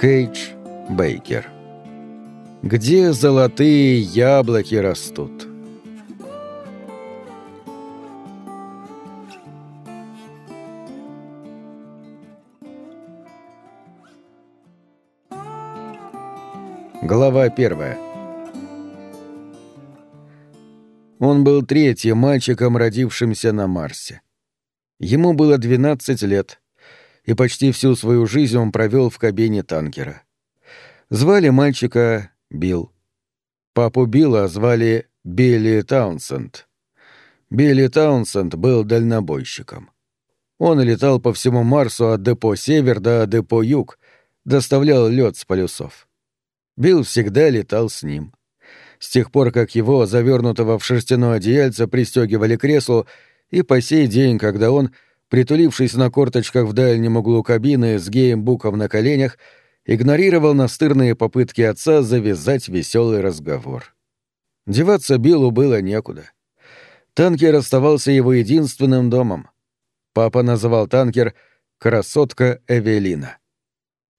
Кейдж Бейкер. Где золотые яблоки растут? Глава первая. Он был третьим мальчиком, родившимся на Марсе. Ему было 12 лет, и почти всю свою жизнь он провел в кабине танкера. Звали мальчика Билл. Папу Билла звали Билли Таунсенд. Билли Таунсенд был дальнобойщиком. Он летал по всему Марсу от депо Север до депо Юг, доставлял лед с полюсов. Билл всегда летал с ним. С тех пор, как его, завернутого в шерстяное одеяльце, пристегивали креслу, и по сей день, когда он, притулившись на корточках в дальнем углу кабины с геймбуком на коленях, игнорировал настырные попытки отца завязать веселый разговор. Деваться Биллу было некуда. Танкер оставался его единственным домом. Папа называл танкер «красотка Эвелина».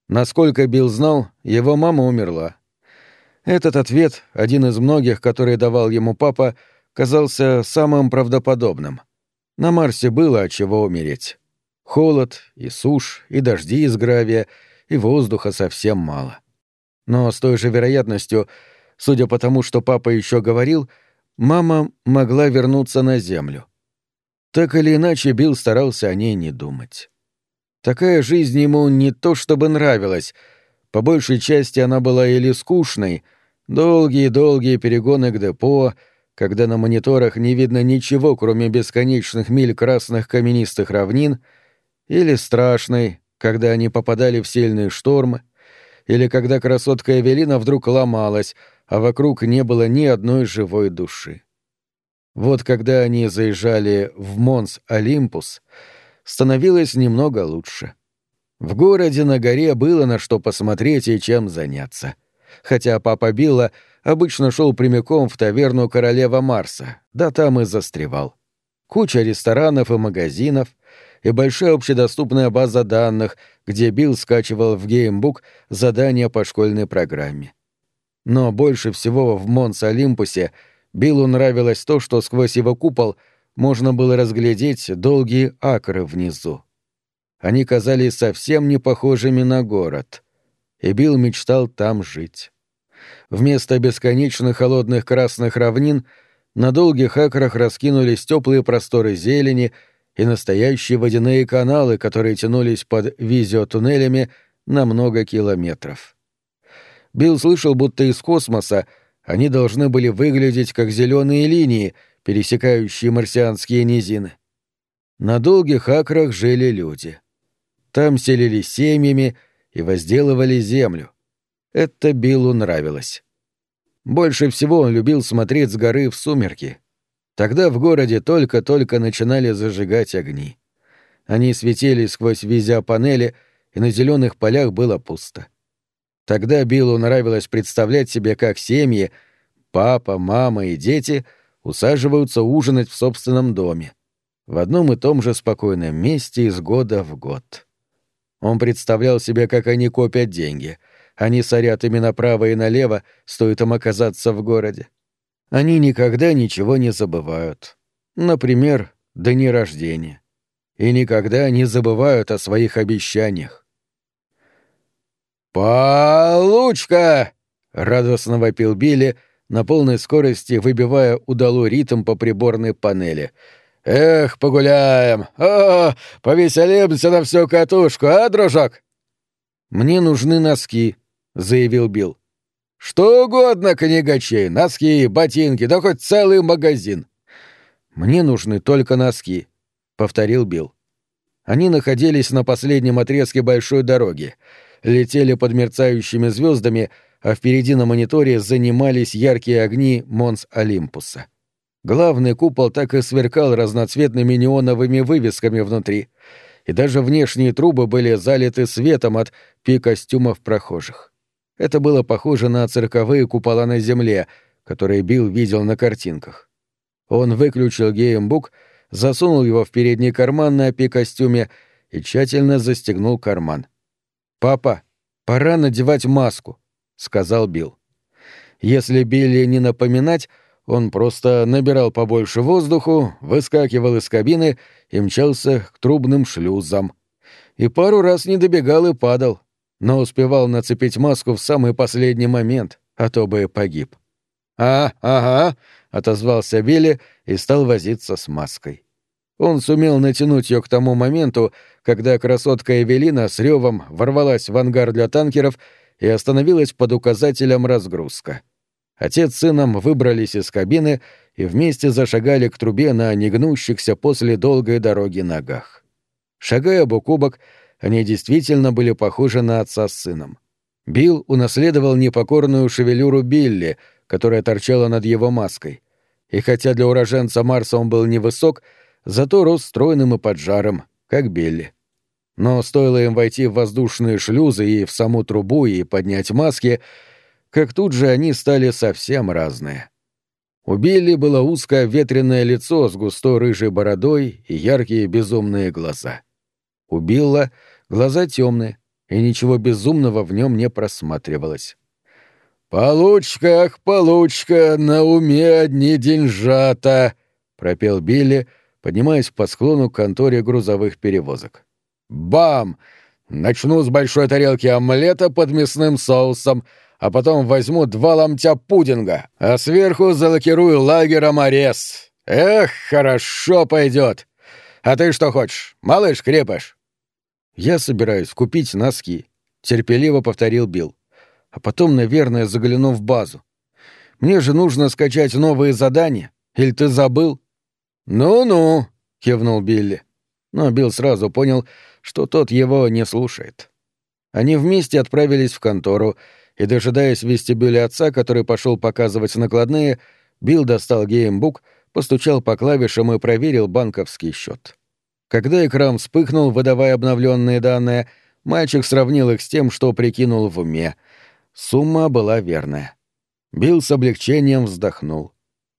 Насколько Билл знал, его мама умерла. Этот ответ, один из многих, который давал ему папа, казался самым правдоподобным — на Марсе было от чего умереть. Холод, и сушь, и дожди из гравия, и воздуха совсем мало. Но с той же вероятностью, судя по тому, что папа еще говорил, мама могла вернуться на Землю. Так или иначе, Билл старался о ней не думать. Такая жизнь ему не то чтобы нравилась, по большей части она была или скучной, долгие-долгие перегоны к депо — когда на мониторах не видно ничего, кроме бесконечных миль красных каменистых равнин, или страшной, когда они попадали в сильные штормы, или когда красотка Эвелина вдруг ломалась, а вокруг не было ни одной живой души. Вот когда они заезжали в Монс Олимпус, становилось немного лучше. В городе на горе было на что посмотреть и чем заняться. Хотя папа Билла — обычно шел прямиком в таверну Королева Марса, да там и застревал. Куча ресторанов и магазинов, и большая общедоступная база данных, где Билл скачивал в геймбук задания по школьной программе. Но больше всего в Монс-Олимпусе Биллу нравилось то, что сквозь его купол можно было разглядеть долгие акры внизу. Они казались совсем не похожими на город, и Билл мечтал там жить. Вместо бесконечных холодных красных равнин на долгих акрах раскинулись теплые просторы зелени и настоящие водяные каналы, которые тянулись под визиотуннелями на много километров. Билл слышал, будто из космоса они должны были выглядеть как зеленые линии, пересекающие марсианские низины. На долгих акрах жили люди. Там селились семьями и возделывали землю. Это Биллу нравилось. Больше всего он любил смотреть с горы в сумерки. Тогда в городе только-только начинали зажигать огни. Они светили сквозь панели, и на зеленых полях было пусто. Тогда Биллу нравилось представлять себе, как семьи, папа, мама и дети усаживаются ужинать в собственном доме, в одном и том же спокойном месте из года в год. Он представлял себе, как они копят деньги — они сорят ими направо и налево, стоит им оказаться в городе. Они никогда ничего не забывают. Например, дни рождения. И никогда не забывают о своих обещаниях. «Получка!» — радостно вопил Билли, на полной скорости выбивая удалой ритм по приборной панели. «Эх, погуляем! О, повеселимся на всю катушку, а, дружок?» «Мне нужны носки», заявил Билл. «Что угодно, книгачей, носки, ботинки, да хоть целый магазин». «Мне нужны только носки», — повторил Билл. Они находились на последнем отрезке большой дороги, летели под мерцающими звездами, а впереди на мониторе занимались яркие огни Монс Олимпуса. Главный купол так и сверкал разноцветными неоновыми вывесками внутри, и даже внешние трубы были залиты светом от пи-костюмов прохожих. Это было похоже на цирковые купола на земле, которые Билл видел на картинках. Он выключил геймбук, засунул его в передний карман на пи-костюме и тщательно застегнул карман. «Папа», — «Пора надевать маску», — сказал Билл. Если Билли не напоминать, он просто набирал побольше воздуху, выскакивал из кабины и мчался к трубным шлюзам. И пару раз не добегал и падал, но успевал нацепить маску в самый последний момент, а то бы погиб. «А, ага», — отозвался Билли и стал возиться с маской. Он сумел натянуть ее к тому моменту, когда красотка Эвелина с ревом ворвалась в ангар для танкеров и остановилась под указателем «разгрузка». Отец с сыном выбрались из кабины и вместе зашагали к трубе на негнущихся после долгой дороги ногах. Шагая бок о бок, они действительно были похожи на отца с сыном. Билл унаследовал непокорную шевелюру Билли, которая торчала над его маской. И хотя для уроженца Марса он был невысок, зато рос стройным и поджаром, как Билли. Но стоило им войти в воздушные шлюзы и в саму трубу и поднять маски, как тут же они стали совсем разные. У Билли было узкое ветреное лицо с густой рыжей бородой и яркие безумные глаза. У Билла глаза темные, и ничего безумного в нем не просматривалось. «Получка, ах, получка, на уме одни деньжата!» — пропел Билли, поднимаясь по склону к конторе грузовых перевозок. «Бам! Начну с большой тарелки омлета под мясным соусом, а потом возьму два ломтя пудинга, а сверху залакирую лагером орез. Эх, хорошо пойдет. А ты что хочешь, малыш крепыш?» «Я собираюсь купить носки», — терпеливо повторил Билл. «А потом, наверное, загляну в базу. Мне же нужно скачать новые задания. Или ты забыл?» «Ну-ну», — кивнул Билли. Но Билл сразу понял, что тот его не слушает. Они вместе отправились в контору, и, дожидаясь в вестибюле отца, который пошел показывать накладные, Билл достал геймбук, постучал по клавишам и проверил банковский счет. Когда экран вспыхнул, выдавая обновленные данные, мальчик сравнил их с тем, что прикинул в уме. Сумма была верная. Билл с облегчением вздохнул.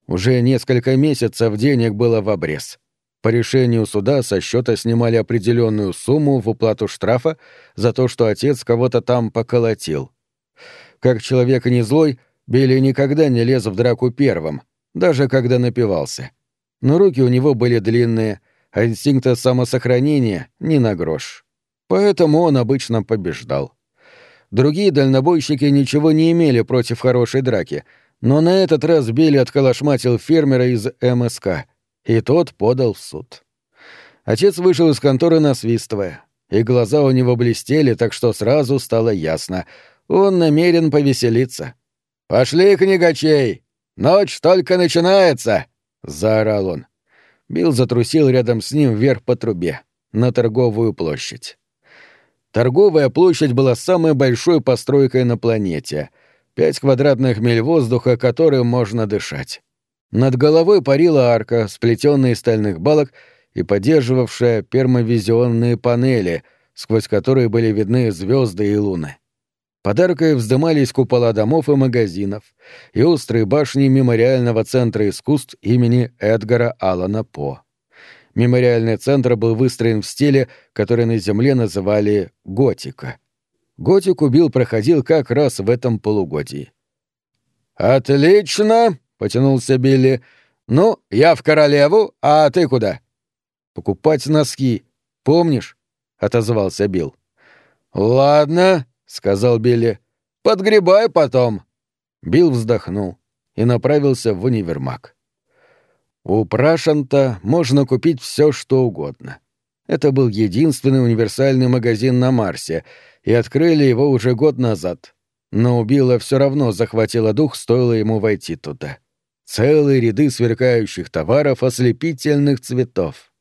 Уже несколько месяцев денег было в обрез. По решению суда со счета снимали определенную сумму в уплату штрафа за то, что отец кого-то там поколотил. Как человек не злой, Билли никогда не лез в драку первым, даже когда напивался. Но руки у него были длинные, а инстинкта самосохранения — не на грош. Поэтому он обычно побеждал. Другие дальнобойщики ничего не имели против хорошей драки, но на этот раз Билли отколошматил фермера из МСК, и тот подал в суд. Отец вышел из конторы насвистывая, и глаза у него блестели, так что сразу стало ясно — он намерен повеселиться. «Пошли, книгачей! Ночь только начинается!» — заорал он. Билл затрусил рядом с ним вверх по трубе, на торговую площадь. Торговая площадь была самой большой постройкой на планете. Пять квадратных миль воздуха, которым можно дышать. Над головой парила арка, сплетенная из стальных балок и поддерживавшая пермовизионные панели, сквозь которые были видны звезды и луны. Подаркой вздымались купола домов и магазинов и острые башни Мемориального центра искусств имени Эдгара Аллана По. Мемориальный центр был выстроен в стиле, который на Земле называли «готика». Готику Билл проходил как раз в этом полугодии. «Отлично!» — потянулся Билли. «Ну, я в королеву, а ты куда?» «Покупать носки. Помнишь?» — отозвался Билл. «Ладно», — сказал Билли. «Подгребай потом». Билл вздохнул и направился в универмаг. У Прашанта можно купить все, что угодно. Это был единственный универсальный магазин на Марсе, и открыли его уже год назад. Но у Билла все равно захватило дух, стоило ему войти туда. Целые ряды сверкающих товаров ослепительных цветов.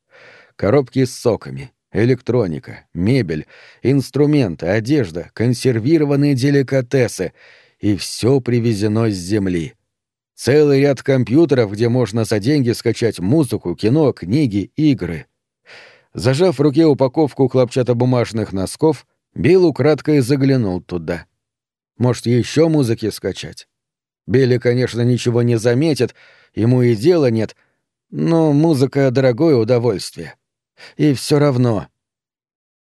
Коробки с соками, электроника, мебель, инструменты, одежда, консервированные деликатесы — и все привезено с земли. Целый ряд компьютеров, где можно за деньги скачать музыку, кино, книги, игры. Зажав в руке упаковку хлопчатобумажных носков, Билл украдкой заглянул туда. Может, еще музыки скачать? Билли, конечно, ничего не заметит, ему и дела нет, но музыка — дорогое удовольствие. И все равно.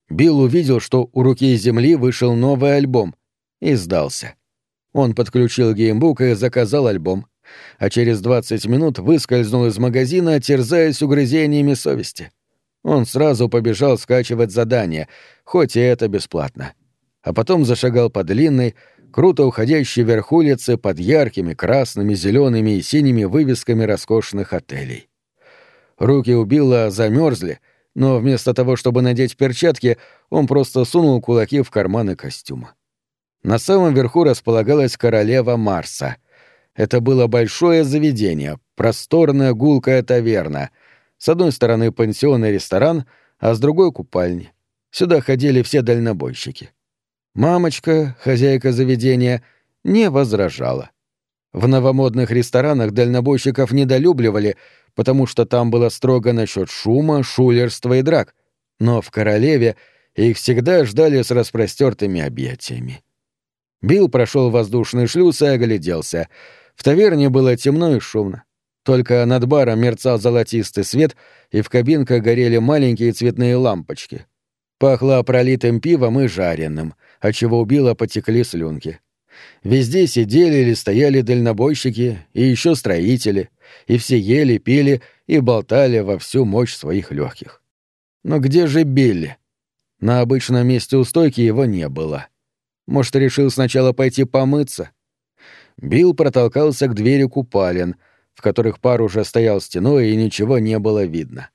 Билл увидел, что у руки земли вышел новый альбом, и сдался. Он подключил геймбук и заказал альбом, а через 20 минут выскользнул из магазина, терзаясь угрызениями совести. Он сразу побежал скачивать задание, хоть и это бесплатно. А потом зашагал по длинной, круто уходящей вверх улице под яркими красными, зелеными и синими вывесками роскошных отелей. Руки у Билла замерзли, но вместо того, чтобы надеть перчатки, он просто сунул кулаки в карманы костюма. На самом верху располагалась королева Марса. Это было большое заведение, просторная гулкая таверна. С одной стороны пансион и ресторан, а с другой — купальни. Сюда ходили все дальнобойщики. Мамочка, хозяйка заведения, не возражала. В новомодных ресторанах дальнобойщиков недолюбливали, потому что там было строго насчет шума, шулерства и драк, но в королеве их всегда ждали с распростертыми объятиями. Билл прошел воздушный шлюз и огляделся. В таверне было темно и шумно. Только над баром мерцал золотистый свет, и в кабинках горели маленькие цветные лампочки. Пахло пролитым пивом и жареным, отчего у Билла потекли слюнки. Везде сидели или стояли дальнобойщики и еще строители, и все ели, пили и болтали во всю мощь своих легких. Но где же Билли? На обычном месте у стойки его не было. — может, решил сначала пойти помыться? Билл протолкался к двери купалин, в которых пар уже стоял стеной и ничего не было видно.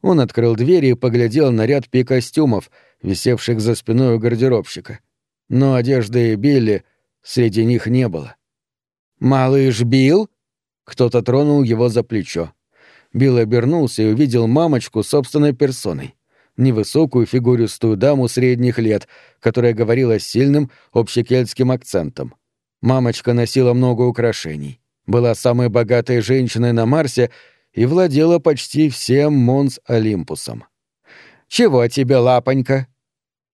Он открыл дверь и поглядел на ряд пи-костюмов, висевших за спиной у гардеробщика. Но одежды Билли среди них не было. «Малыш Билл?» Кто-то тронул его за плечо. Билл обернулся и увидел мамочку собственной персоной невысокую фигуристую даму средних лет, которая говорила с сильным общекельтским акцентом. Мамочка носила много украшений, была самой богатой женщиной на Марсе и владела почти всем Монс Олимпусом. «Чего тебе, лапонька?»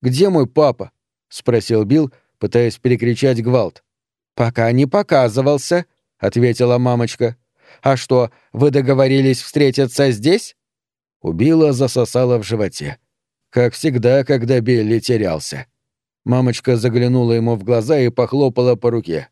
«Где мой папа?» — спросил Билл, пытаясь перекричать гвалт. «Пока не показывался», — ответила мамочка. «А что, вы договорились встретиться здесь?» Убила, засосала в животе. Как всегда, когда Билли терялся. Мамочка заглянула ему в глаза и похлопала по руке.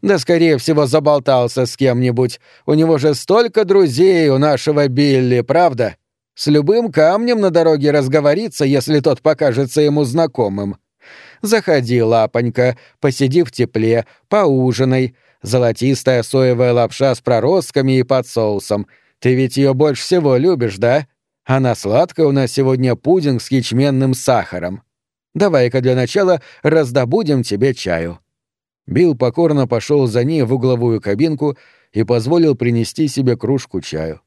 «Да, скорее всего, заболтался с кем-нибудь. У него же столько друзей у нашего Билли, правда? С любым камнем на дороге разговорится, если тот покажется ему знакомым. Заходи, лапонька, посиди в тепле, поужинай. Золотистая соевая лапша с проростками и под соусом — ты ведь ее больше всего любишь, да? Она сладкая у нас сегодня пудинг с ячменным сахаром. Давай-ка для начала раздобудем тебе чаю». Билл покорно пошел за ней в угловую кабинку и позволил принести себе кружку чаю.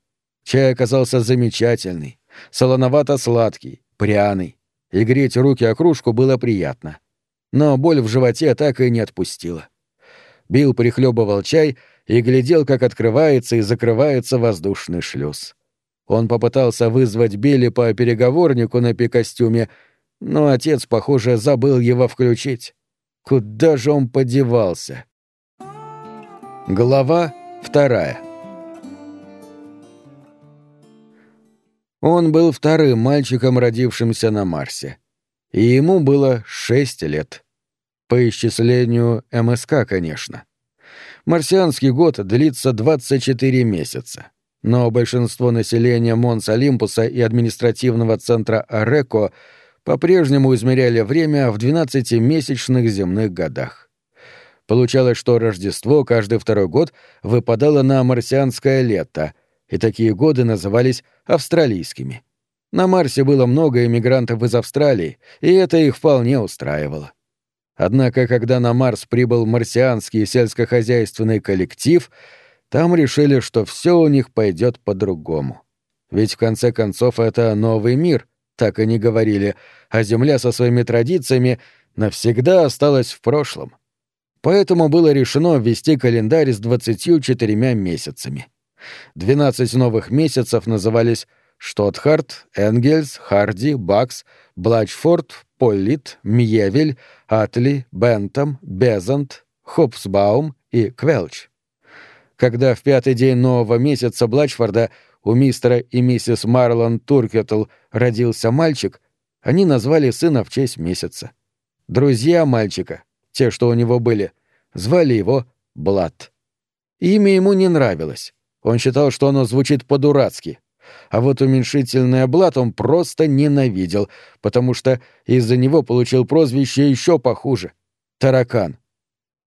Чай оказался замечательный, солоновато-сладкий, пряный, и греть руки о кружку было приятно. Но боль в животе так и не отпустила. Билл прихлебывал чай и глядел, как открывается и закрывается воздушный шлюз. Он попытался вызвать Билли по переговорнику на пикостюме, но отец, похоже, забыл его включить. Куда же он подевался? Глава вторая Он был вторым мальчиком, родившимся на Марсе. И ему было шесть лет. По исчислению МСК, конечно. Марсианский год длится 24 месяца. Но большинство населения Монс-Олимпуса и административного центра Ареко по-прежнему измеряли время в 12-месячных земных годах. Получалось, что Рождество каждый второй год выпадало на марсианское лето, и такие годы назывались австралийскими. На Марсе было много иммигрантов из Австралии, и это их вполне устраивало. Однако, когда на Марс прибыл марсианский сельскохозяйственный коллектив, там решили, что все у них пойдет по-другому. Ведь в конце концов это новый мир, так и не говорили, а Земля со своими традициями навсегда осталась в прошлом. Поэтому было решено ввести календарь с 24 месяцами. 12 новых месяцев назывались Штотхарт, Энгельс, Харди, Бакс, Блачфорд, Поллит, Мьевель, Атли, Бентам, Безант, Хопсбаум и Квелч. Когда в пятый день нового месяца Блачфорда у мистера и миссис Марлон Туркетл родился мальчик, Они назвали сына в честь месяца. Друзья мальчика, те, что у него были, звали его Блад. Имя ему не нравилось. Он считал, что оно звучит по-дурацки. А вот уменьшительное Блад он просто ненавидел, потому что из-за него получил прозвище еще похуже — таракан.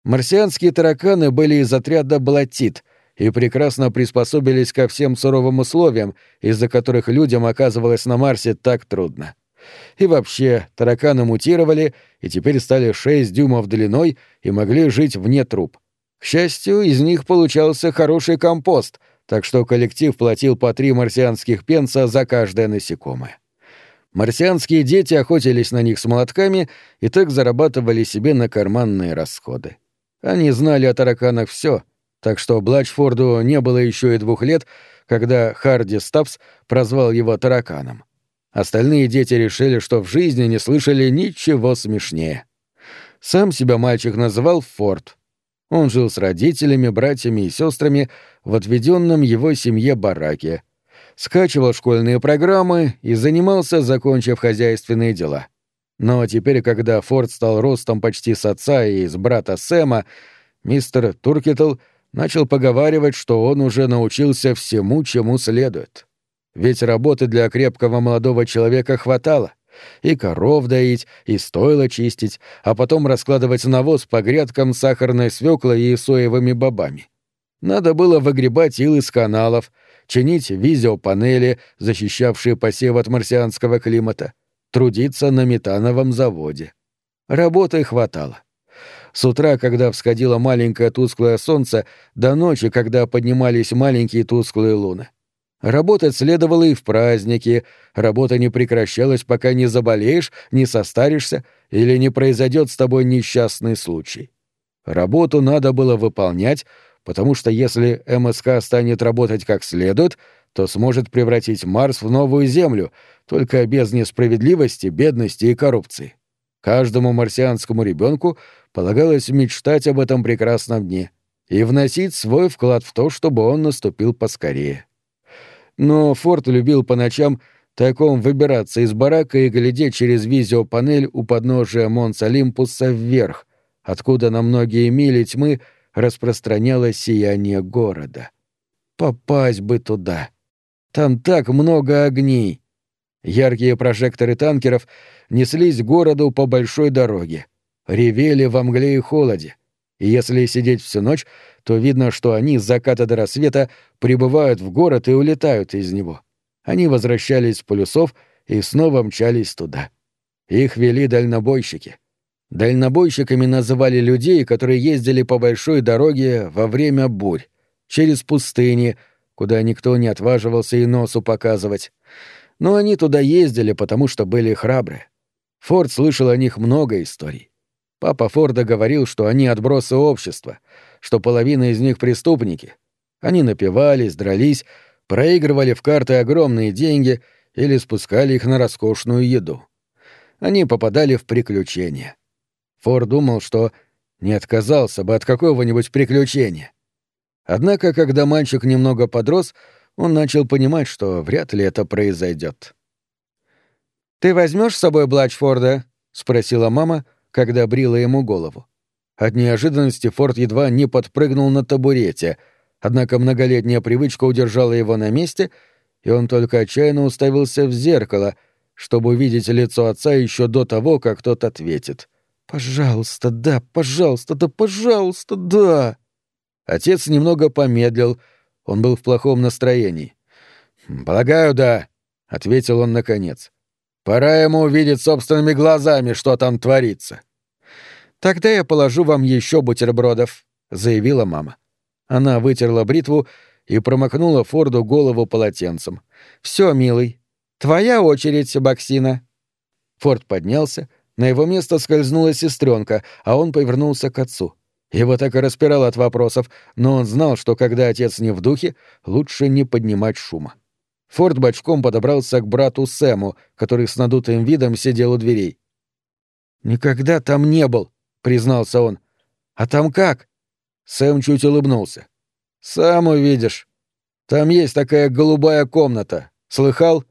Марсианские тараканы были из отряда Блатит и прекрасно приспособились ко всем суровым условиям, из-за которых людям оказывалось на Марсе так трудно. И вообще, тараканы мутировали и теперь стали 6 дюймов длиной и могли жить вне труб. К счастью, из них получался хороший компост, так что коллектив платил по три марсианских пенса за каждое насекомое. Марсианские дети охотились на них с молотками и так зарабатывали себе на карманные расходы. Они знали о тараканах все, так что Блачфорду не было еще и двух лет, когда Харди Стапс прозвал его тараканом. Остальные дети решили, что в жизни не слышали ничего смешнее. Сам себя мальчик называл Форд. Он жил с родителями, братьями и сестрами в отведенном его семье бараке. Скачивал школьные программы и занимался, закончив хозяйственные дела. Но теперь, когда Форд стал ростом почти с отца и с брата Сэма, мистер Туркетл начал поговаривать, что он уже научился всему, чему следует. Ведь работы для крепкого молодого человека хватало. И коров доить, и стоило чистить, а потом раскладывать навоз по грядкам сахарной свеклой и соевыми бобами. Надо было выгребать ил из каналов, чинить визиопанели, защищавшие посев от марсианского климата, трудиться на метановом заводе. Работы хватало. С утра, когда всходило маленькое тусклое солнце, до ночи, когда поднимались маленькие тусклые луны. Работать следовало и в праздники, работа не прекращалась, пока не заболеешь, не состаришься или не произойдет с тобой несчастный случай. Работу надо было выполнять, потому что если МСК станет работать как следует, то сможет превратить Марс в новую Землю, только без несправедливости, бедности и коррупции. Каждому марсианскому ребенку полагалось мечтать об этом прекрасном дне и вносить свой вклад в то, чтобы он наступил поскорее. Но Форд любил по ночам тайком выбираться из барака и глядеть через визиопанель у подножия Монс Олимпуса вверх, откуда на многие мили тьмы распространялось сияние города. Попасть бы туда. Там так много огней. Яркие прожекторы танкеров неслись к городу по большой дороге. Ревели во мгле и холоде. И если сидеть всю ночь, то видно, что они с заката до рассвета прибывают в город и улетают из него. Они возвращались с полюсов и снова мчались туда. Их вели дальнобойщики. Дальнобойщиками называли людей, которые ездили по большой дороге во время бурь, через пустыни, куда никто не отваживался и носу показывать. Но они туда ездили, потому что были храбры. Форд слышал о них много историй. Папа Форда говорил, что они отбросы общества, что половина из них преступники. Они напивались, дрались, проигрывали в карты огромные деньги или спускали их на роскошную еду. Они попадали в приключения. Форд думал, что не отказался бы от какого-нибудь приключения. Однако, когда мальчик немного подрос, он начал понимать, что вряд ли это произойдет. «Ты возьмешь с собой Блачфорда?» — спросила мама, когда брила ему голову. От неожиданности Форд едва не подпрыгнул на табурете, однако многолетняя привычка удержала его на месте, и он только отчаянно уставился в зеркало, чтобы увидеть лицо отца еще до того, как тот ответит. «Пожалуйста, да, пожалуйста, да, пожалуйста, да!» Отец немного помедлил, он был в плохом настроении. «Полагаю, да», — ответил он наконец. «Пора ему увидеть собственными глазами, что там творится». «Тогда я положу вам еще бутербродов», — заявила мама. Она вытерла бритву и промокнула Форду голову полотенцем. «Все, милый. Твоя очередь, Баксина». Форд поднялся, на его место скользнула сестренка, а он повернулся к отцу. Его так и распирало от вопросов, но он знал, что когда отец не в духе, лучше не поднимать шума. Форд бочком подобрался к брату Сэму, который с надутым видом сидел у дверей. «Никогда там не был», — признался он. «А там как?» Сэм чуть улыбнулся. «Сам увидишь. Там есть такая голубая комната. Слыхал?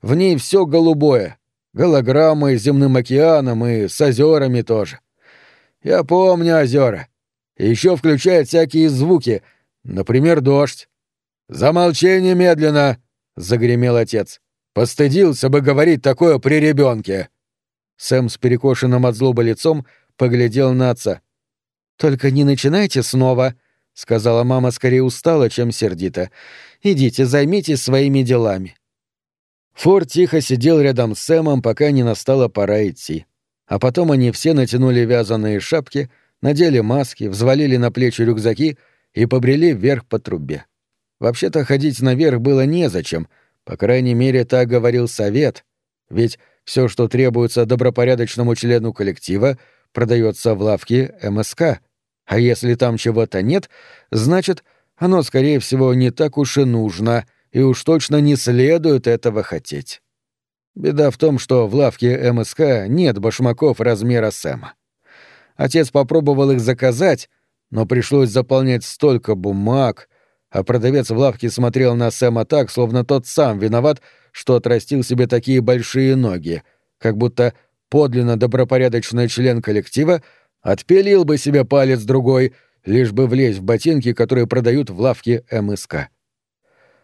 В ней все голубое. Голограммой с земным океаном и с озерами тоже. Я помню озера. Еще включает всякие звуки, например, дождь. «Замолчи немедленно!» — загремел отец. «Постыдился бы говорить такое при ребенке!» Сэм с перекошенным от злобы лицом поглядел на отца. «Только не начинайте снова», — сказала мама скорее устала, чем сердито. «Идите, займитесь своими делами». Форд тихо сидел рядом с Сэмом, пока не настала пора идти. А потом они все натянули вязаные шапки, надели маски, взвалили на плечи рюкзаки и побрели вверх по трубе. Вообще-то ходить наверх было незачем, по крайней мере, так говорил совет, ведь все, что требуется добропорядочному члену коллектива, продается в лавке МСК, а если там чего-то нет, значит, оно, скорее всего, не так уж и нужно, и уж точно не следует этого хотеть. Беда в том, что в лавке МСК нет башмаков размера Сэма. Отец попробовал их заказать, но пришлось заполнять столько бумаг, а продавец в лавке смотрел на Сэма так, словно тот сам виноват, что отрастил себе такие большие ноги, как будто подлинно добропорядочный член коллектива отпилил бы себе палец другой, лишь бы влезть в ботинки, которые продают в лавке МСК.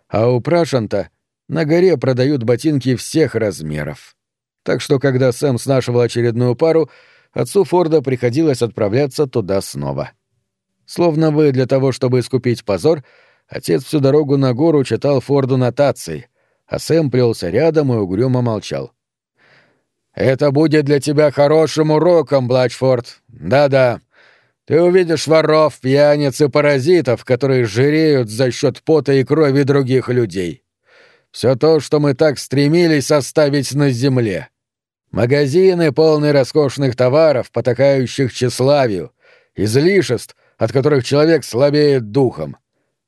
А у Прашанта на горе продают ботинки всех размеров. Так что, когда Сэм снашивал очередную пару, отцу Форда приходилось отправляться туда снова. Словно бы для того, чтобы искупить позор, Отец всю дорогу на гору читал Форду нотации, а Сэм плелся рядом и угрюмо молчал. «Это будет для тебя хорошим уроком, Блачфорд. Да-да. Ты увидишь воров, пьяниц и паразитов, которые жиреют за счет пота и крови других людей. Все то, что мы так стремились оставить на земле. Магазины, полные роскошных товаров, потакающих тщеславию, излишеств, от которых человек слабеет духом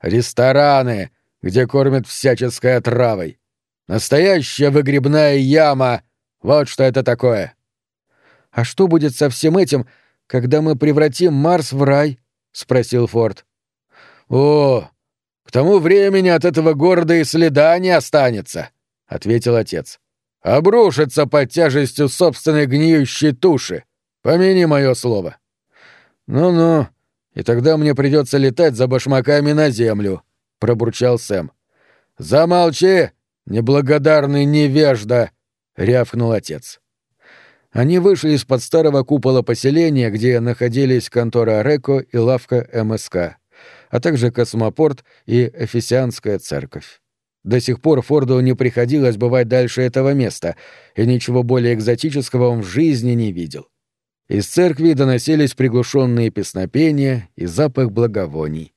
рестораны, где кормят всяческой отравой. Настоящая выгребная яма — вот что это такое. — А что будет со всем этим, когда мы превратим Марс в рай? — спросил Форд. — О, к тому времени от этого города и следа не останется, — ответил отец. — Обрушится под тяжестью собственной гниющей туши. Помяни мое слово. Ну-ну, и тогда мне придется летать за башмаками на землю», — пробурчал Сэм. «Замолчи, неблагодарный невежда!» — рявкнул отец. Они вышли из-под старого купола поселения, где находились контора Реко и лавка МСК, а также космопорт и Эфесианская церковь. До сих пор Форду не приходилось бывать дальше этого места, и ничего более экзотического он в жизни не видел. Из церкви доносились приглушенные песнопения и запах благовоний.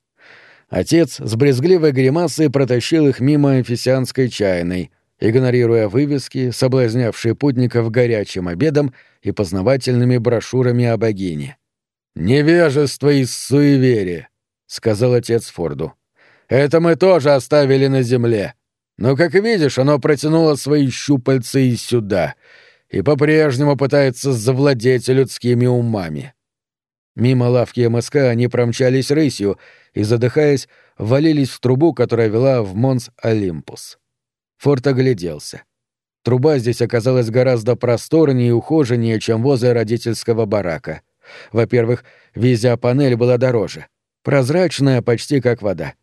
Отец с брезгливой гримасой протащил их мимо эфесианской чайной, игнорируя вывески, соблазнявшие путников горячим обедом и познавательными брошюрами о богине. «Невежество и суеверие», — сказал отец Форду. «Это мы тоже оставили на земле. Но, как видишь, оно протянуло свои щупальца и сюда, и по-прежнему пытается завладеть людскими умами. Мимо лавки МСК они промчались рысью и, задыхаясь, валились в трубу, которая вела в Монс Олимпус. Форт огляделся. Труба здесь оказалась гораздо просторнее и ухоженнее, чем возле родительского барака. Во-первых, визиопанель была дороже. Прозрачная, почти как вода.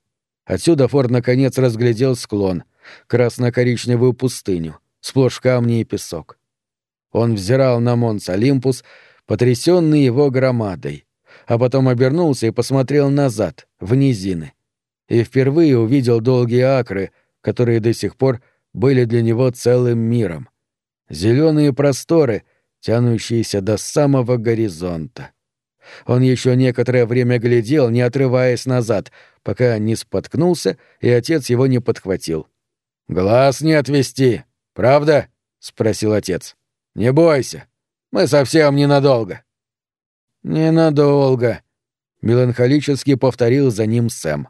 Отсюда Форд наконец разглядел склон, красно-коричневую пустыню, сплошь камни и песок. Он взирал на Монс Олимпус, потрясенный его громадой, а потом обернулся и посмотрел назад, в низины. И впервые увидел долгие акры, которые до сих пор были для него целым миром. Зеленые просторы, тянущиеся до самого горизонта. Он еще некоторое время глядел, не отрываясь назад, пока не споткнулся, и отец его не подхватил. «Глаз не отвести, правда?» — спросил отец. Не бойся, мы совсем ненадолго». «Ненадолго», — меланхолически повторил за ним Сэм.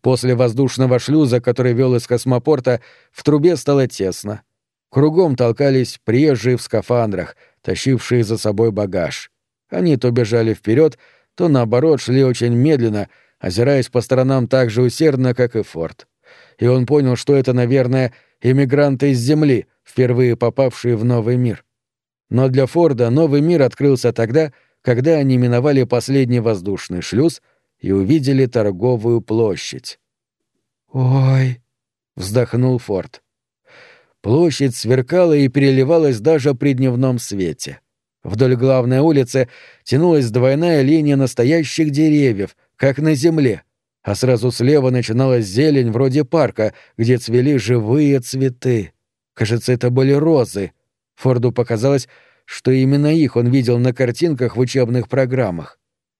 После воздушного шлюза, который вел из космопорта, в трубе стало тесно. Кругом толкались приезжие в скафандрах, тащившие за собой багаж. Они то бежали вперед, то наоборот шли очень медленно, озираясь по сторонам так же усердно, как и Форд. И он понял, что это, наверное, эмигранты из Земли — впервые попавшие в новый мир. Но для Форда новый мир открылся тогда, когда они миновали последний воздушный шлюз и увидели торговую площадь. «Ой!» — вздохнул Форд. Площадь сверкала и переливалась даже при дневном свете. Вдоль главной улицы тянулась двойная линия настоящих деревьев, как на земле, а сразу слева начиналась зелень вроде парка, где цвели живые цветы. Кажется, это были розы. Форду показалось, что именно их он видел на картинках в учебных программах.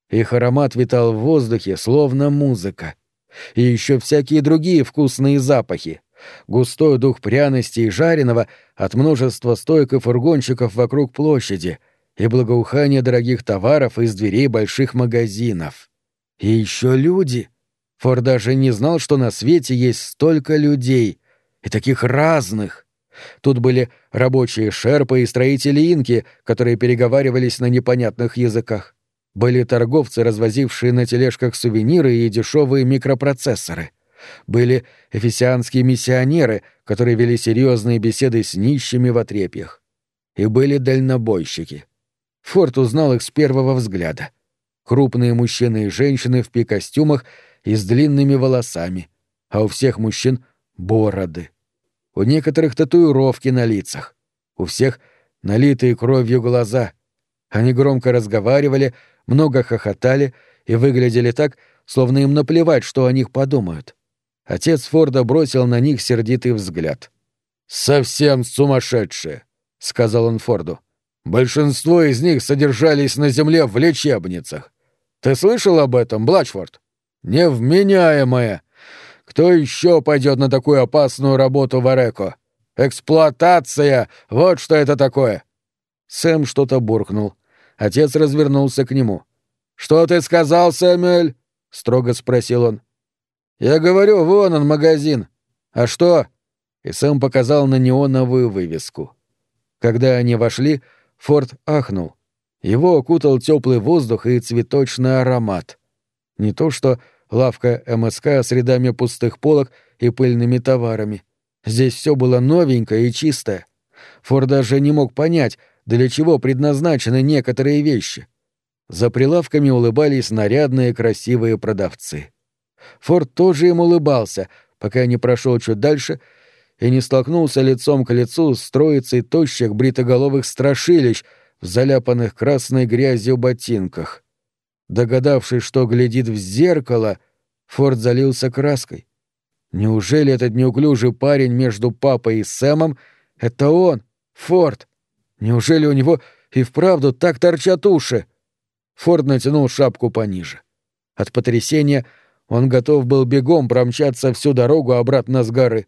Их аромат витал в воздухе, словно музыка. И еще всякие другие вкусные запахи. Густой дух пряности и жареного от множества стойк и фургончиков вокруг площади и благоухание дорогих товаров из дверей больших магазинов. И еще люди. Фор даже не знал, что на свете есть столько людей. И таких разных. Тут были рабочие шерпы и строители инки, которые переговаривались на непонятных языках. Были торговцы, развозившие на тележках сувениры и дешевые микропроцессоры. Были эфесианские миссионеры, которые вели серьезные беседы с нищими в отрепьях. И были дальнобойщики. Форд узнал их с первого взгляда. Крупные мужчины и женщины в пи-костюмах и с длинными волосами, а у всех мужчин — бороды. У некоторых татуировки на лицах, у всех налитые кровью глаза. Они громко разговаривали, много хохотали и выглядели так, словно им наплевать, что о них подумают. Отец Форда бросил на них сердитый взгляд. «Совсем сумасшедшие», — сказал он Форду. «Большинство из них содержались на земле в лечебницах. Ты слышал об этом, Блачфорд? Невменяемое. Кто еще пойдет на такую опасную работу в Ореко? Эксплуатация! Вот что это такое!» Сэм что-то буркнул. Отец развернулся к нему. «Что ты сказал, Сэмюэль?» — строго спросил он. «Я говорю, вон он, магазин. А что?» И Сэм показал на неоновую вывеску. Когда они вошли, Форд ахнул. Его окутал теплый воздух и цветочный аромат. Не то что лавка МСК с рядами пустых полок и пыльными товарами. Здесь все было новенькое и чистое. Форд даже не мог понять, для чего предназначены некоторые вещи. За прилавками улыбались нарядные красивые продавцы. Форд тоже им улыбался, пока не прошел чуть дальше и не столкнулся лицом к лицу с троицей тощих бритоголовых страшилищ в заляпанных красной грязью ботинках. Догадавшись, что глядит в зеркало, Форд залился краской. Неужели этот неуклюжий парень между папой и Сэмом — это он, Форд? Неужели у него и вправду так торчат уши? Форд натянул шапку пониже. От потрясения он готов был бегом промчаться всю дорогу обратно с горы.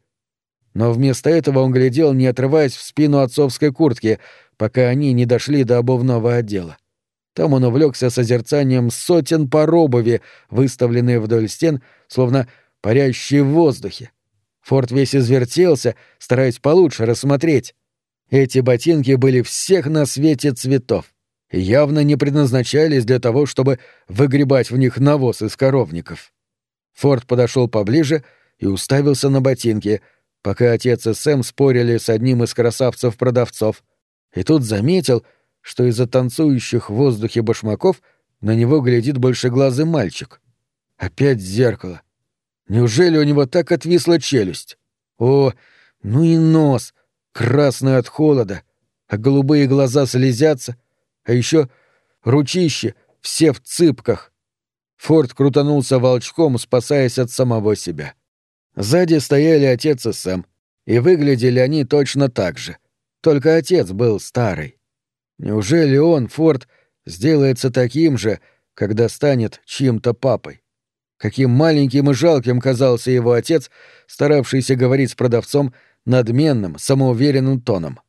Но вместо этого он глядел, не отрываясь в спину отцовской куртки, пока они не дошли до обувного отдела. Там он увлекся созерцанием сотен пар обуви, выставленные вдоль стен, словно парящие в воздухе. Форд весь извертелся, стараясь получше рассмотреть. Эти ботинки были всех на свете цветов и явно не предназначались для того, чтобы выгребать в них навоз из коровников. Форд подошел поближе и уставился на ботинки, пока отец и Сэм спорили с одним из красавцев-продавцов, и тут заметил — что из-за танцующих в воздухе башмаков на него глядит большеглазый мальчик. Опять зеркало. Неужели у него так отвисла челюсть? О, ну и нос, красный от холода, а голубые глаза слезятся, а еще ручище, все в цыпках. Форд крутанулся волчком, спасаясь от самого себя. Сзади стояли отец и Сэм, и выглядели они точно так же. Только отец был старый. Неужели он, Форд, сделается таким же, когда станет чьим-то папой? Каким маленьким и жалким казался его отец, старавшийся говорить с продавцом надменным, самоуверенным тоном.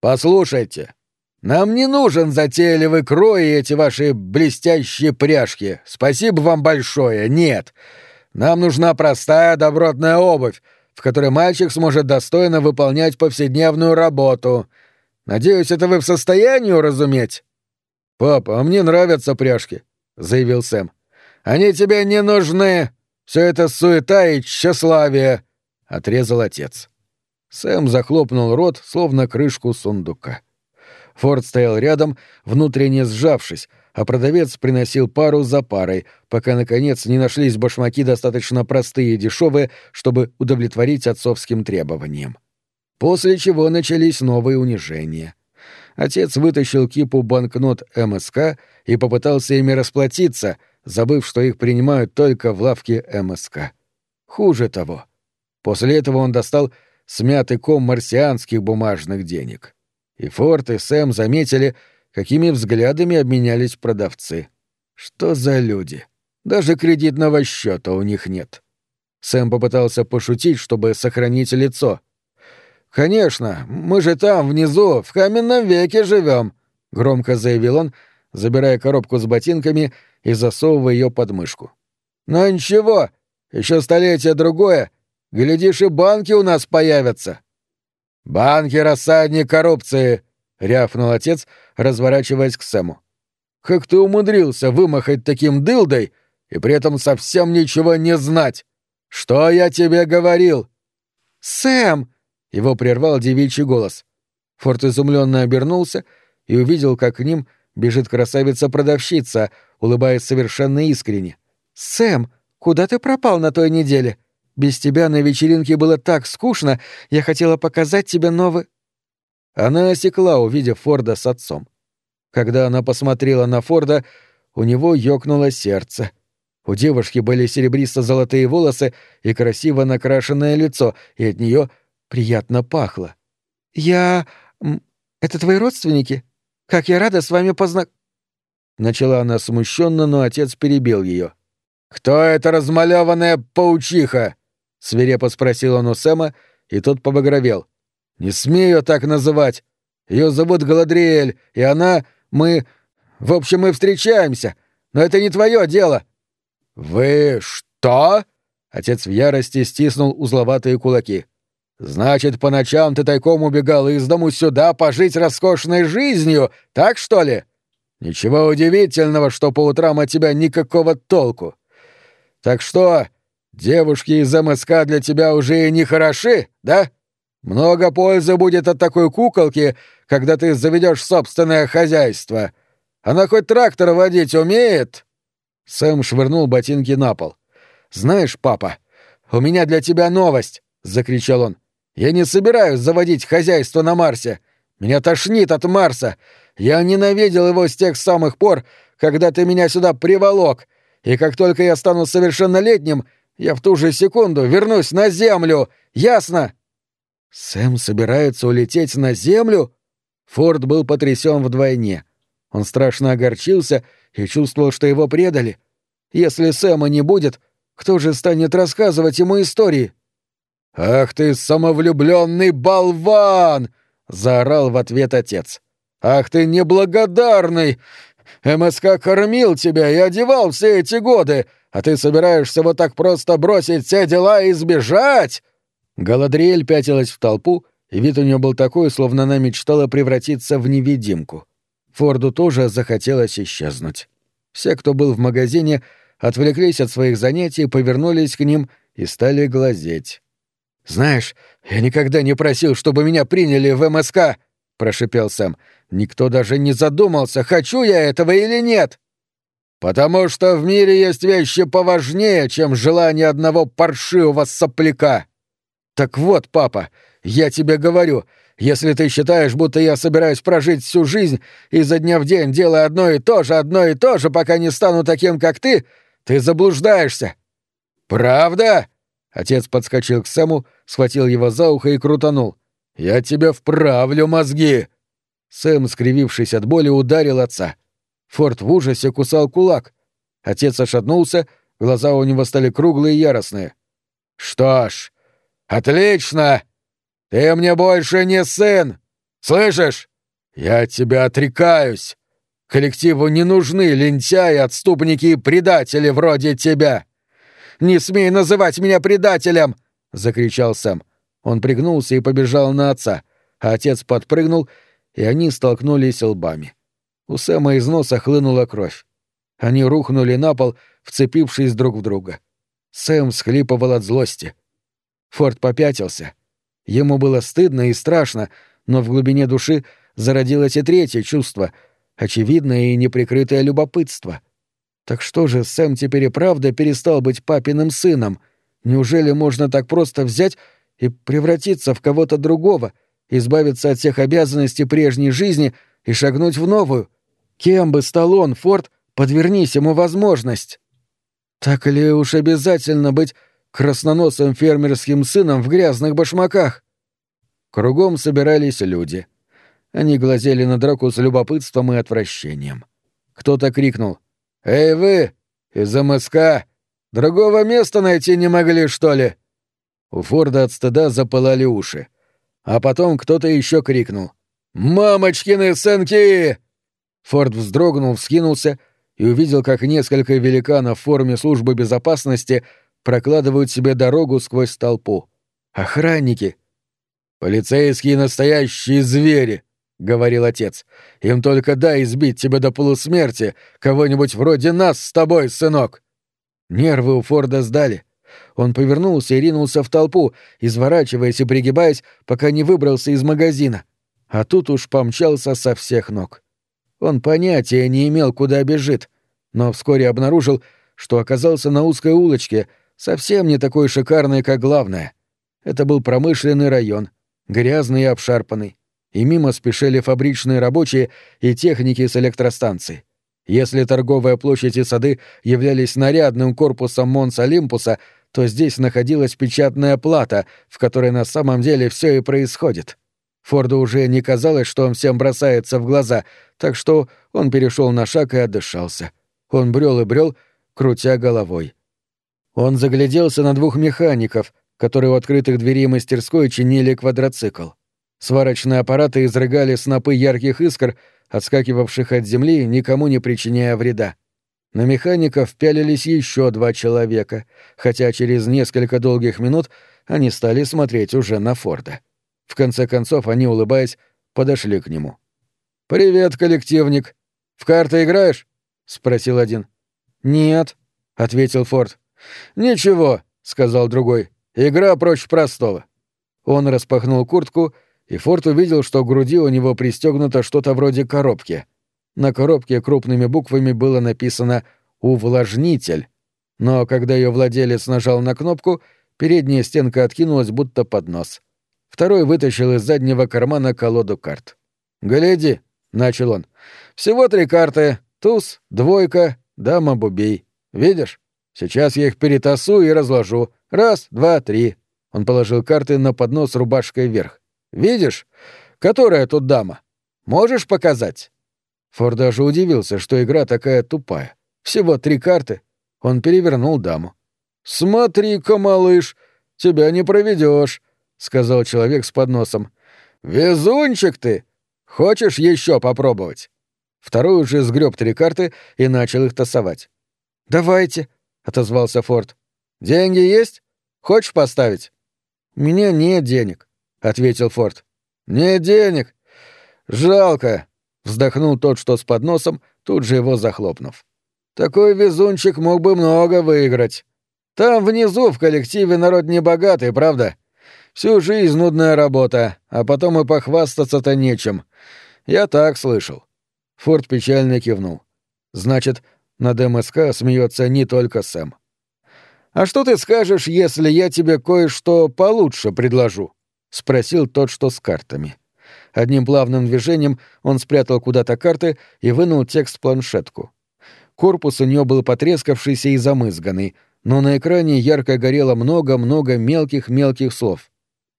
«Послушайте, нам не нужен затейливый крой и эти ваши блестящие пряжки. Спасибо вам большое, нет. Нам нужна простая добротная обувь, в которой мальчик сможет достойно выполнять повседневную работу — Надеюсь, это вы в состоянии уразуметь?» «Папа, а мне нравятся пряжки», — заявил Сэм. «Они тебе не нужны. Все это суета и тщеславие», — отрезал отец. Сэм захлопнул рот, словно крышку сундука. Форд стоял рядом, внутренне сжавшись, а продавец приносил пару за парой, пока, наконец, не нашлись башмаки достаточно простые и дешевые, чтобы удовлетворить отцовским требованиям. После чего начались новые унижения. Отец вытащил кипу банкнот МСК и попытался ими расплатиться, забыв, что их принимают только в лавке МСК. Хуже того. После этого он достал смятый ком марсианских бумажных денег. И Форд, и Сэм заметили, какими взглядами обменялись продавцы. Что за люди? Даже кредитного счета у них нет. Сэм попытался пошутить, чтобы сохранить лицо. «Конечно, мы же там, внизу, в каменном веке живем», — громко заявил он, забирая коробку с ботинками и засовывая ее под мышку. «Но ничего, еще столетие другое, глядишь, и банки у нас появятся». «Банки — рассадник коррупции!» — рявкнул отец, разворачиваясь к Сэму. «Как ты умудрился вымахать таким дылдой и при этом совсем ничего не знать? Что я тебе говорил?» «Сэм!» — его прервал девичий голос. Форд изумленно обернулся и увидел, как к ним бежит красавица-продавщица, улыбаясь совершенно искренне. «Сэм, куда ты пропал на той неделе? Без тебя на вечеринке было так скучно, я хотела показать тебе новый...» Она осекла, увидев Форда с отцом. Когда она посмотрела на Форда, у него ёкнуло сердце. У девушки были серебристо-золотые волосы и красиво накрашенное лицо, и от нее приятно пахло. «Я... Это твои родственники? Как я рада с вами позна...» Начала она смущенно, но отец перебил ее. «Кто эта размалеванная паучиха?» — свирепо спросил он у Сэма, и тот побагровел. «Не смею так называть. Ее зовут Галадриэль, и она... Мы... В общем, мы встречаемся, но это не твое дело». «Вы что?» — отец в ярости стиснул узловатые кулаки. «Значит, по ночам ты тайком убегал из дому сюда пожить роскошной жизнью, так что ли? Ничего удивительного, что по утрам от тебя никакого толку. Так что, Девушки из МСК для тебя уже не хороши, да? Много пользы будет от такой куколки, когда ты заведешь собственное хозяйство. Она хоть трактор водить умеет?» Сэм швырнул ботинки на пол. «Знаешь, папа, у меня для тебя новость!» — закричал он. «Я не собираюсь заводить хозяйство на Марсе. Меня тошнит от Марса. Я ненавидел его с тех самых пор, когда ты меня сюда приволок. И как только я стану совершеннолетним, я в ту же секунду вернусь на Землю! Ясно?» «Сэм собирается улететь на Землю?» Форд был потрясен вдвойне. Он страшно огорчился и чувствовал, что его предали. Если Сэма не будет, кто же станет рассказывать ему истории? «Ах ты, самовлюбленный болван!» — заорал в ответ отец. «Ах ты неблагодарный! МСК кормил тебя и одевал все эти годы, а ты собираешься вот так просто бросить все дела и сбежать?» Галадриэль пятилась в толпу, и вид у нее был такой, словно она мечтала превратиться в невидимку. Форду тоже захотелось исчезнуть. Все, кто был в магазине, отвлеклись от своих занятий, повернулись к ним и стали глазеть. «Знаешь, я никогда не просил, чтобы меня приняли в МСК!» — прошипел Сэм. «Никто даже не задумался, хочу я этого или нет!» «Потому что в мире есть вещи поважнее, чем желание одного паршивого сопляка». «Так вот, папа, я тебе говорю, если ты считаешь, будто я собираюсь прожить всю жизнь изо дня в день, делая одно и то же, одно и то же, пока не стану таким, как ты, ты заблуждаешься». «Правда?» Отец подскочил к Сэму, схватил его за ухо и крутанул. «Я тебе вправлю мозги!» Сэм, скривившись от боли, ударил отца. Форд в ужасе кусал кулак. Отец ошатнулся, глаза у него стали круглые и яростные. «Что ж, отлично! Ты мне больше не сын! Слышишь? Я от тебя отрекаюсь! Коллективу не нужны лентяи, отступники и предатели вроде тебя!» «Не смей называть меня предателем!» — закричал Сэм. Он пригнулся и побежал на отца, а отец подпрыгнул, и они столкнулись лбами. У Сэма из носа хлынула кровь. Они рухнули на пол, вцепившись друг в друга. Сэм схлипывал от злости. Форд попятился. Ему было стыдно и страшно, но в глубине души зародилось и третье чувство — очевидное и неприкрытое любопытство. Так что же, Сэм теперь и правда перестал быть папиным сыном? Неужели можно так просто взять и превратиться в кого-то другого, избавиться от всех обязанностей прежней жизни и шагнуть в новую? Кем бы стал он, Форд, подвернись ему возможность? Так ли уж обязательно быть красноносым фермерским сыном в грязных башмаках? Кругом собирались люди. Они глазели на драку с любопытством и отвращением. Кто-то крикнул «Эй вы! Из МСК! Другого места найти не могли, что ли?» У Форда от стыда запылали уши. А потом кто-то еще крикнул «Мамочкины сынки!» Форд вздрогнул, вскинулся и увидел, как несколько великанов в форме службы безопасности прокладывают себе дорогу сквозь толпу. Охранники. «Полицейские настоящие звери», — говорил отец. «Им только дай избить тебя до полусмерти, кого-нибудь вроде нас с тобой, сынок». Нервы у Форда сдали. Он повернулся и ринулся в толпу, изворачиваясь и пригибаясь, пока не выбрался из магазина. А тут уж помчался со всех ног. Он понятия не имел, куда бежит, но вскоре обнаружил, что оказался на узкой улочке, совсем не такой шикарной, как главная. Это был промышленный район, грязный и обшарпанный, и мимо спешили фабричные рабочие и техники с электростанций. Если торговая площадь и сады являлись нарядным корпусом Монс Олимпуса, то здесь находилась печатная плата, в которой на самом деле все и происходит. Форду уже не казалось, что он всем бросается в глаза, так что он перешел на шаг и отдышался. Он брел и брел, крутя головой. Он загляделся на двух механиков, которые у открытых дверей мастерской чинили квадроцикл. Сварочные аппараты изрыгали снопы ярких искр, отскакивавших от земли, никому не причиняя вреда. На механиков пялились еще два человека, хотя через несколько долгих минут они стали смотреть уже на Форда. В конце концов, они, улыбаясь, подошли к нему. «Привет, коллективник. В карты играешь?» — спросил один. «Нет», — ответил Форд. «Ничего», — сказал другой. «Игра проще простого». Он распахнул куртку, и Форд увидел, что в груди у него пристегнуто что-то вроде коробки. На коробке крупными буквами было написано «Увлажнитель». Но когда ее владелец нажал на кнопку, передняя стенка откинулась будто под нос. Второй вытащил из заднего кармана колоду карт. «Гляди», — начал он. «Всего три карты. Туз, двойка, дама, бубей. Видишь? Сейчас я их перетасую и разложу. Раз, два, три». Он положил карты на поднос рубашкой вверх. «Видишь? Которая тут дама? Можешь показать?» Фор даже удивился, что игра такая тупая. Всего три карты. Он перевернул даму. «Смотри-ка, малыш, тебя не проведешь. — сказал человек с подносом. «Везунчик ты! Хочешь еще попробовать?» Второй уже сгреб три карты и начал их тасовать. «Давайте», — отозвался Форд. «Деньги есть? Хочешь поставить?» «У меня нет денег», — ответил Форд. «Нет денег? Жалко», — вздохнул тот, что с подносом, тут же его захлопнув. «Такой везунчик мог бы много выиграть. Там внизу в коллективе народ небогатый, правда?» Всю жизнь нудная работа, а потом и похвастаться-то нечем. Я так слышал. Форд печально кивнул. Значит, над МСК смеется не только Сэм. «А что ты скажешь, если я тебе кое-что получше предложу?» — спросил тот, что с картами. Одним плавным движением он спрятал куда-то карты и вынул текст в планшетку. Корпус у нее был потрескавшийся и замызганный, но на экране ярко горело много-много мелких-мелких слов.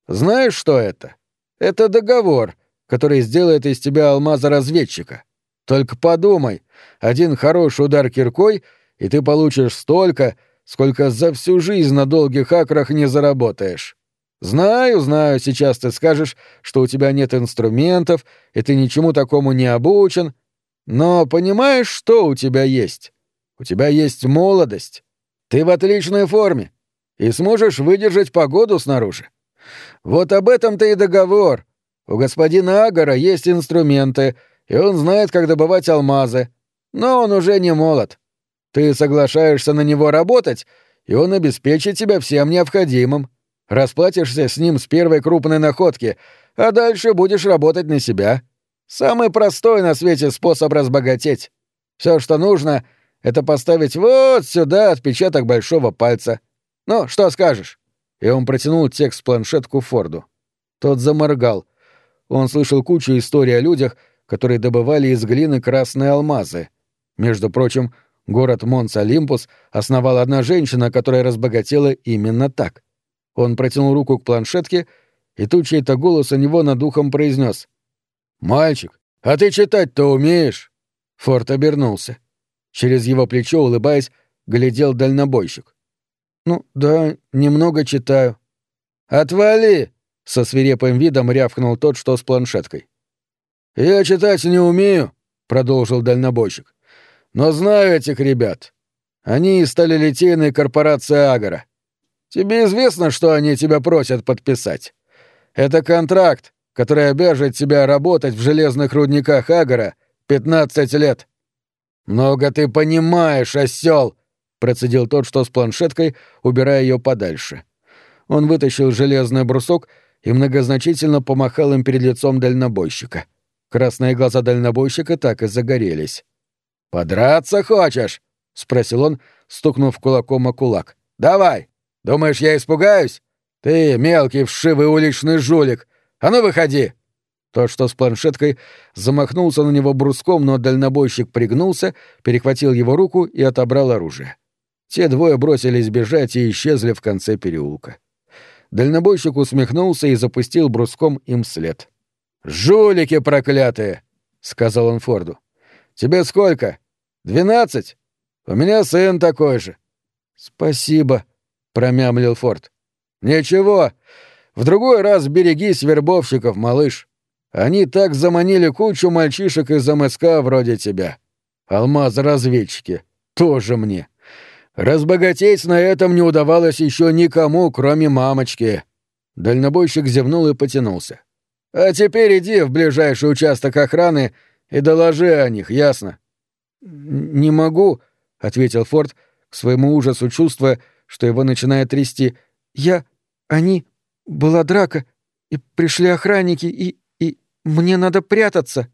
Знаешь, что это? Это договор, который сделает из тебя алмаза-разведчика. Только подумай, один хороший удар киркой, и ты получишь столько, сколько за всю жизнь на долгих акрах не заработаешь. Знаю, знаю, сейчас ты скажешь, что у тебя нет инструментов, и ты ничему такому не обучен. Но понимаешь, что у тебя есть? У тебя есть молодость. Ты в отличной форме и сможешь выдержать погоду снаружи. Вот об этом-то и договор. У господина Агора есть инструменты, и он знает, как добывать алмазы. Но он уже не молод. Ты соглашаешься на него работать, и он обеспечит тебя всем необходимым. Расплатишься с ним с первой крупной находки, а дальше будешь работать на себя. Самый простой на свете способ разбогатеть. Все, что нужно, это поставить вот сюда отпечаток большого пальца. Ну, что скажешь?» И он протянул текст-планшетку Форду. Тот заморгал. Он слышал кучу историй о людях, которые добывали из глины красные алмазы. Между прочим, город Монс-Олимпус основала одна женщина, которая разбогатела именно так. Он протянул руку к планшетке, и тут чей-то голос у него над ухом произнес: «Мальчик, а ты читать-то умеешь?» Форд обернулся. Через его плечо, улыбаясь, глядел дальнобойщик. «Ну, да, немного читаю». «Отвали!» — со свирепым видом рявкнул тот, что с планшеткой. «Я читать не умею», — продолжил дальнобойщик. «Но знаю этих ребят. Они из сталелитейной корпорации Агора. Тебе известно, что они тебя просят подписать? Это контракт, который обяжет тебя работать в железных рудниках Агора 15 лет». «Много ты понимаешь, осел!» — процедил тот, что с планшеткой, убирая ее подальше. Он вытащил железный брусок и многозначительно помахал им перед лицом дальнобойщика. Красные глаза дальнобойщика так и загорелись. «Подраться хочешь?» — спросил он, стукнув кулаком о кулак. «Давай! Думаешь, я испугаюсь? Ты мелкий вшивый уличный жулик! А ну, выходи!» Тот, что с планшеткой, замахнулся на него бруском, но дальнобойщик пригнулся, перехватил его руку и отобрал оружие. Те двое бросились бежать и исчезли в конце переулка. Дальнобойщик усмехнулся и запустил бруском им след. «Жулики проклятые!» — сказал он Форду. «Тебе сколько? Двенадцать? У меня сын такой же». «Спасибо», — промямлил Форд. «Ничего. В другой раз берегись вербовщиков, малыш. Они так заманили кучу мальчишек из МСК вроде тебя. Алмаз-разведчики. Тоже мне. Разбогатеть на этом не удавалось еще никому, кроме мамочки. Дальнобойщик зевнул и потянулся. А теперь иди в ближайший участок охраны и доложи о них, ясно? Не могу, ответил Форд, к своему ужасу чувствуя, что его начинает трясти. Я... они... была драка, и пришли охранники, и... Мне надо прятаться.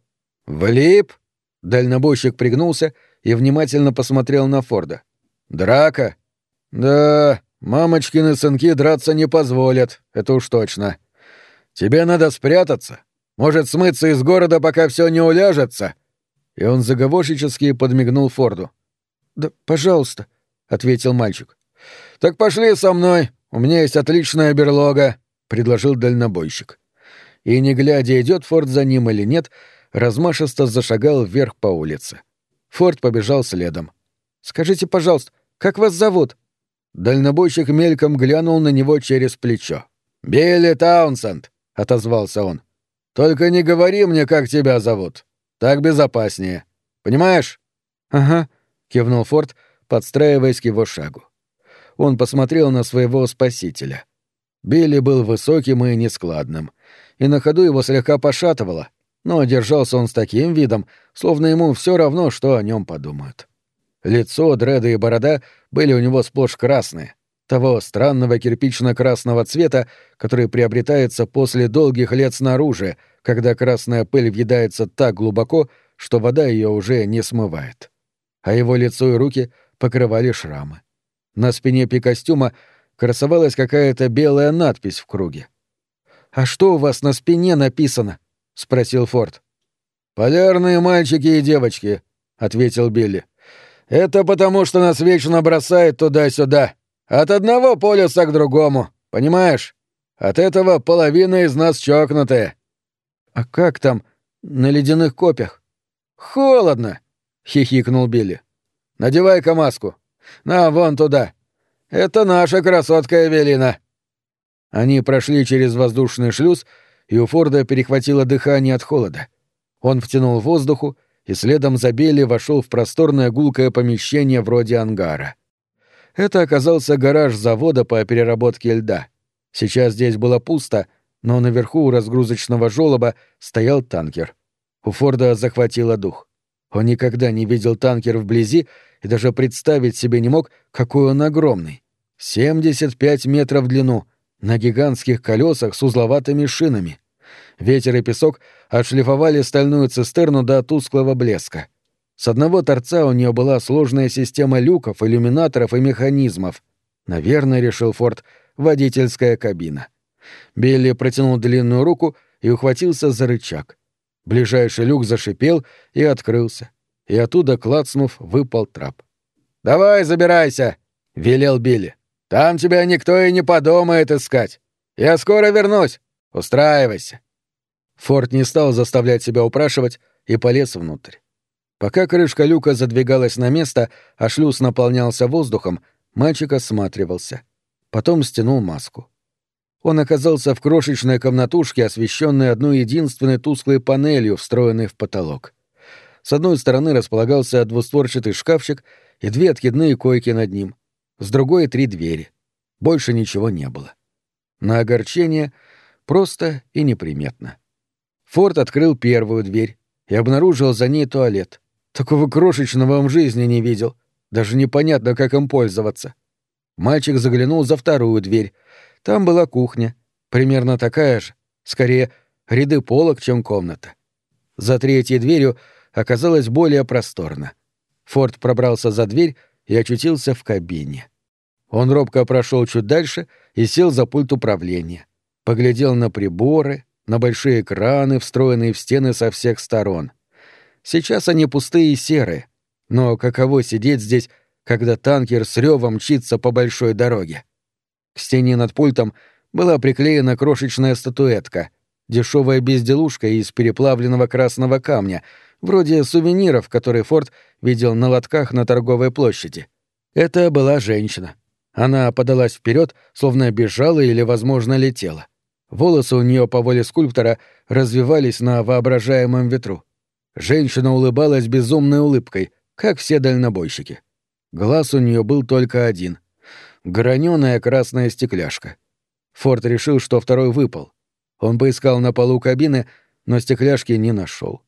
Влип? Дальнобойщик пригнулся и внимательно посмотрел на Форда. Драка? Да, мамочкины сынки драться не позволят, это уж точно. Тебе надо спрятаться. Может, смыться из города, пока все не уляжется. И он заговорщически подмигнул Форду. Да, пожалуйста, ответил мальчик. Так пошли со мной. У меня есть отличная берлога, предложил дальнобойщик и, не глядя, идет Форд за ним или нет, размашисто зашагал вверх по улице. Форд побежал следом. «Скажите, пожалуйста, как вас зовут?» Дальнобойщик мельком глянул на него через плечо. «Билли Таунсенд», — отозвался он. «Только не говори мне, как тебя зовут. Так безопаснее. Понимаешь?» «Ага», — кивнул Форд, подстраиваясь к его шагу. Он посмотрел на своего спасителя. Билли был высоким и нескладным и на ходу его слегка пошатывало, но держался он с таким видом, словно ему все равно, что о нем подумают. Лицо, дреды и борода были у него сплошь красные, того странного кирпично-красного цвета, который приобретается после долгих лет снаружи, когда красная пыль въедается так глубоко, что вода ее уже не смывает. А его лицо и руки покрывали шрамы. На спине пикостюма красовалась какая-то белая надпись в круге. «А что у вас на спине написано?» — спросил Форд. «Полярные мальчики и девочки», — ответил Билли. «Это потому, что нас вечно бросает туда-сюда. От одного полюса к другому, понимаешь? От этого половина из нас чокнутая». «А как там, на ледяных копьях?» «Холодно», — хихикнул Билли. «Надевай-ка маску. На, вон туда. Это наша красотка Эвелина». Они прошли через воздушный шлюз, и у Форда перехватило дыхание от холода. Он втянул воздуху и следом за Белли вошел в просторное гулкое помещение вроде ангара. Это оказался гараж завода по переработке льда. Сейчас здесь было пусто, но наверху у разгрузочного жёлоба стоял танкер. У Форда захватило дух. Он никогда не видел танкер вблизи и даже представить себе не мог, какой он огромный. 75 метров в длину — на гигантских колесах с узловатыми шинами. Ветер и песок отшлифовали стальную цистерну до тусклого блеска. С одного торца у нее была сложная система люков, иллюминаторов и механизмов. Наверное, решил Форд, водительская кабина. Билли протянул длинную руку и ухватился за рычаг. Ближайший люк зашипел и открылся, и оттуда, клацнув, выпал трап. «Давай, забирайся!» — велел Билли. «Там тебя никто и не подумает искать. Я скоро вернусь. Устраивайся». Форд не стал заставлять себя упрашивать и полез внутрь. Пока крышка люка задвигалась на место, а шлюз наполнялся воздухом, мальчик осматривался. Потом стянул маску. Он оказался в крошечной комнатушке, освещенной одной единственной тусклой панелью, встроенной в потолок. С одной стороны располагался двустворчатый шкафчик и две откидные койки над ним, с другой — три двери. Больше ничего не было. На огорчение просто и неприметно. Форд открыл первую дверь и обнаружил за ней туалет. Такого крошечного он в жизни не видел. Даже непонятно, как им пользоваться. Мальчик заглянул за вторую дверь. Там была кухня. Примерно такая же. Скорее, ряды полок, чем комната. За третьей дверью оказалось более просторно. Форд пробрался за дверь и очутился в кабине. Он робко прошел чуть дальше и сел за пульт управления. Поглядел на приборы, на большие экраны, встроенные в стены со всех сторон. Сейчас они пустые и серые. Но каково сидеть здесь, когда танкер с ревом мчится по большой дороге? К стене над пультом была приклеена крошечная статуэтка, дешевая безделушка из переплавленного красного камня, вроде сувениров, которые Форд видел на лотках на торговой площади. Это была женщина. Она подалась вперед, словно бежала или, возможно, летела. Волосы у нее по воле скульптора развивались на воображаемом ветру. Женщина улыбалась безумной улыбкой, как все дальнобойщики. Глаз у нее был только один — граненая красная стекляшка. Форд решил, что второй выпал. Он поискал на полу кабины, но стекляшки не нашел.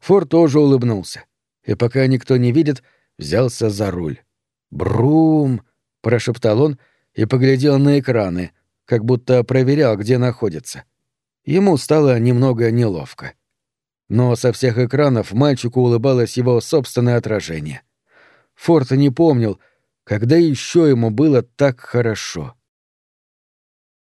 Форд тоже улыбнулся, и пока никто не видит, взялся за руль. «Брум!» — прошептал он и поглядел на экраны, как будто проверял, где находится. Ему стало немного неловко но со всех экранов мальчику улыбалось его собственное отражение. Форд не помнил, когда еще ему было так хорошо.